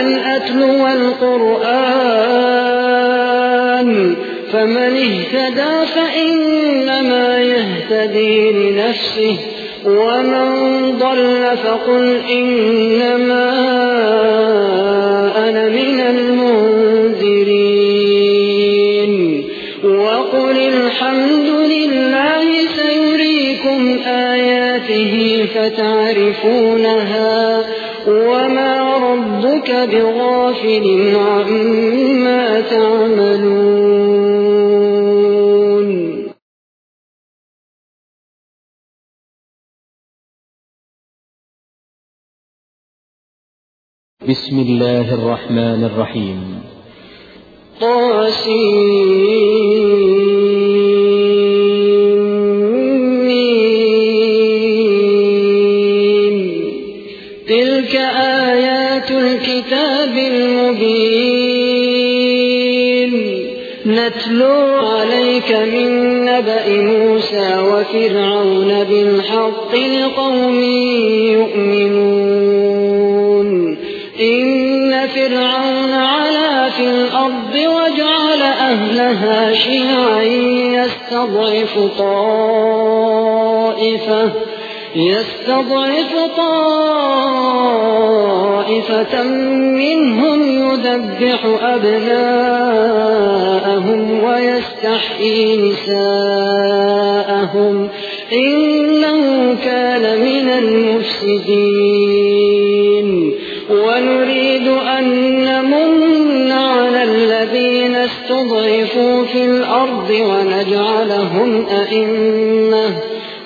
وأن أتلو القرآن فمن اهتدى فإنما يهتدي لنفسه ومن ضل فقل إنما أنا من المنذرين. وقل الحمد لله سيريكم آياته فتعرفونها وما ربك بغافل عما تعملون بسم الله الرحمن الرحيم طاسين تلك آيات الكتاب المبين. نتلو عليك من نبأ موسى وفرعون بالحق لقوم يؤمنون. إن فرعون علا في الأرض وجعل أهلها شيعا يستضعف طائفة يستضعف طائفة منهم يذبح أبناءهم ويستحيي نساءهم إنه كان من المفسدين ونريد أن نمن على الذين استضعفوا في الأرض ونجعلهم أئمة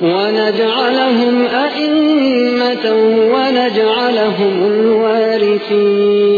ونجعلهم أئمة ونجعلهم الوارثين.